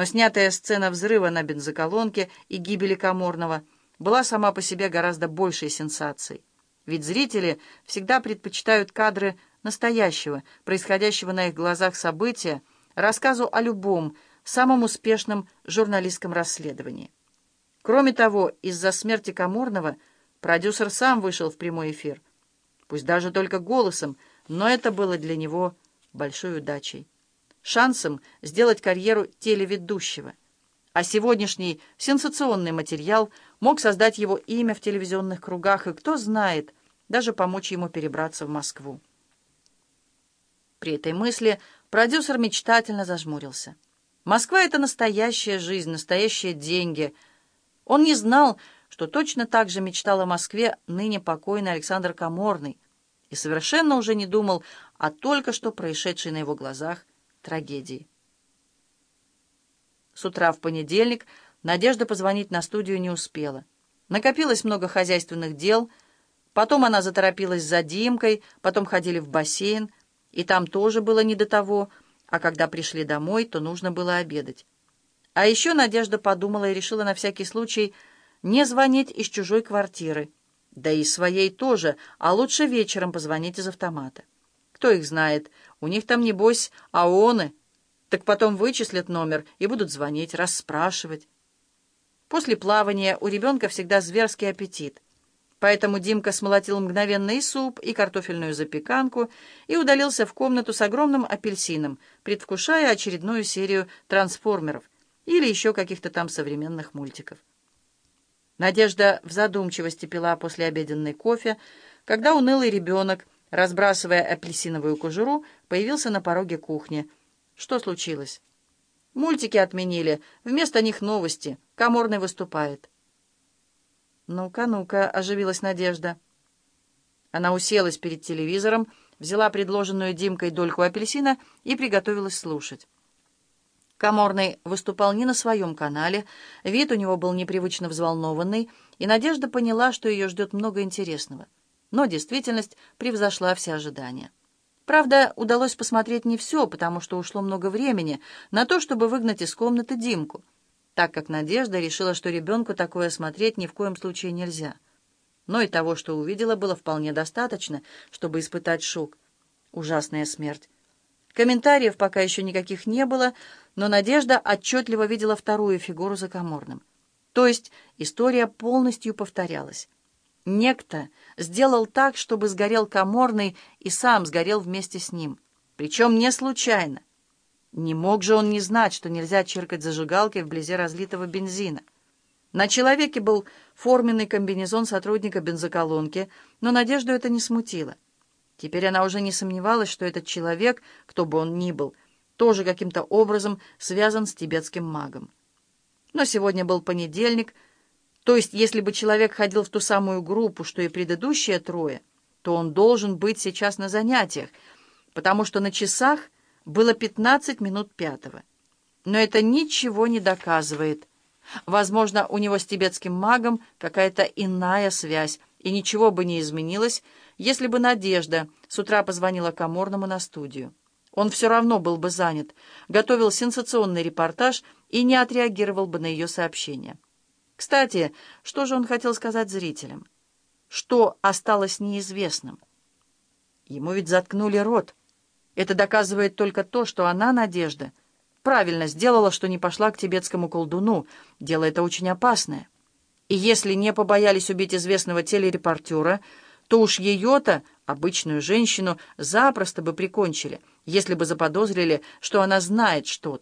Но снятая сцена взрыва на бензоколонке и гибели Каморного была сама по себе гораздо большей сенсацией. Ведь зрители всегда предпочитают кадры настоящего, происходящего на их глазах события, рассказу о любом, самом успешном журналистском расследовании. Кроме того, из-за смерти Каморного продюсер сам вышел в прямой эфир. Пусть даже только голосом, но это было для него большой удачей. Шансом сделать карьеру телеведущего. А сегодняшний сенсационный материал мог создать его имя в телевизионных кругах, и кто знает, даже помочь ему перебраться в Москву. При этой мысли продюсер мечтательно зажмурился. Москва — это настоящая жизнь, настоящие деньги. Он не знал, что точно так же мечтал о Москве ныне покойный Александр Каморный, и совершенно уже не думал о только что происшедшей на его глазах трагедии. С утра в понедельник Надежда позвонить на студию не успела. Накопилось много хозяйственных дел, потом она заторопилась за Димкой, потом ходили в бассейн, и там тоже было не до того, а когда пришли домой, то нужно было обедать. А еще Надежда подумала и решила на всякий случай не звонить из чужой квартиры, да и своей тоже, а лучше вечером позвонить из автомата. Кто их знает, у них там, небось, аоны, так потом вычислят номер и будут звонить, расспрашивать. После плавания у ребенка всегда зверский аппетит — Поэтому Димка смолотил мгновенно и суп, и картофельную запеканку и удалился в комнату с огромным апельсином, предвкушая очередную серию трансформеров или еще каких-то там современных мультиков. Надежда в задумчивости пила после обеденной кофе, когда унылый ребенок, разбрасывая апельсиновую кожуру, появился на пороге кухни. Что случилось? Мультики отменили, вместо них новости. Каморный выступает. «Ну-ка, ну-ка», — оживилась Надежда. Она уселась перед телевизором, взяла предложенную Димкой дольку апельсина и приготовилась слушать. Каморный выступал не на своем канале, вид у него был непривычно взволнованный, и Надежда поняла, что ее ждет много интересного. Но действительность превзошла все ожидания. Правда, удалось посмотреть не все, потому что ушло много времени на то, чтобы выгнать из комнаты Димку — так как Надежда решила, что ребенку такое смотреть ни в коем случае нельзя. Но и того, что увидела, было вполне достаточно, чтобы испытать шок. Ужасная смерть. Комментариев пока еще никаких не было, но Надежда отчетливо видела вторую фигуру за Каморным. То есть история полностью повторялась. Некто сделал так, чтобы сгорел Каморный и сам сгорел вместе с ним. Причем не случайно. Не мог же он не знать, что нельзя чиркать зажигалкой вблизи разлитого бензина. На человеке был форменный комбинезон сотрудника бензоколонки, но Надежду это не смутило. Теперь она уже не сомневалась, что этот человек, кто бы он ни был, тоже каким-то образом связан с тибетским магом. Но сегодня был понедельник, то есть если бы человек ходил в ту самую группу, что и предыдущие трое, то он должен быть сейчас на занятиях, потому что на часах — было 15 минут пятого. Но это ничего не доказывает. Возможно, у него с тибетским магом какая-то иная связь, и ничего бы не изменилось, если бы Надежда с утра позвонила Каморному на студию. Он все равно был бы занят, готовил сенсационный репортаж и не отреагировал бы на ее сообщение. Кстати, что же он хотел сказать зрителям? Что осталось неизвестным? Ему ведь заткнули рот. Это доказывает только то, что она, Надежда, правильно сделала, что не пошла к тибетскому колдуну. Дело это очень опасное. И если не побоялись убить известного телерепортера, то уж ее-то, обычную женщину, запросто бы прикончили, если бы заподозрили, что она знает что-то.